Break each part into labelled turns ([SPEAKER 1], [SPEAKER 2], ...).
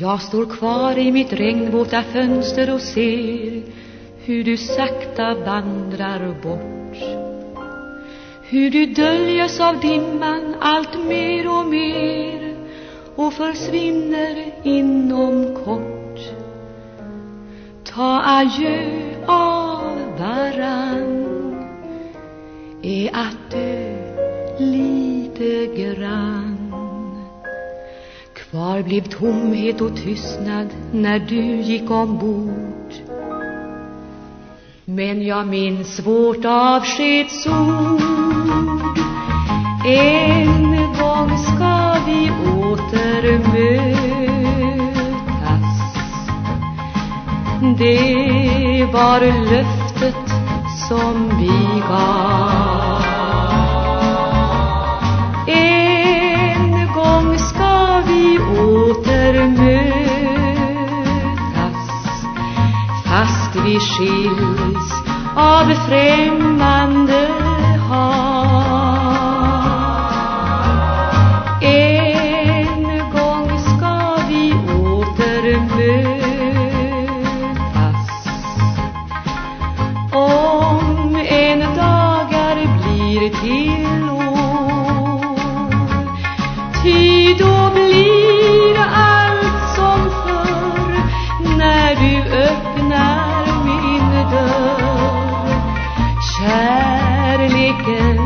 [SPEAKER 1] Jag står kvar i mitt regnvåta fönster och ser hur du sakta vandrar bort. Hur du döljes av dimman allt mer och mer och försvinner inom kort. Ta adjö av varann. Är att dö Var blev tomhet och tystnad när du gick ombord. Men jag minns vårt avskedsord. En gång ska vi åter mötas Det var löftet som vi gav. Vi skiljs av främmande hav. En gång ska vi åter mötas om en dagar blir till Kärleken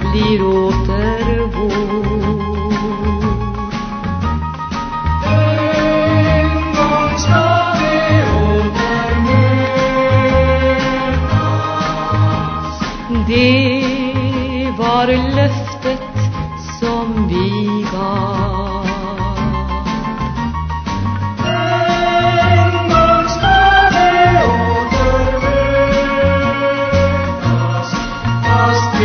[SPEAKER 1] blir åter vår. En gång ska vi åter mötas Det var löftet som vi gav.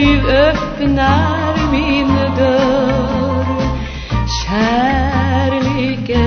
[SPEAKER 1] du öppnar min dörr. Kärleken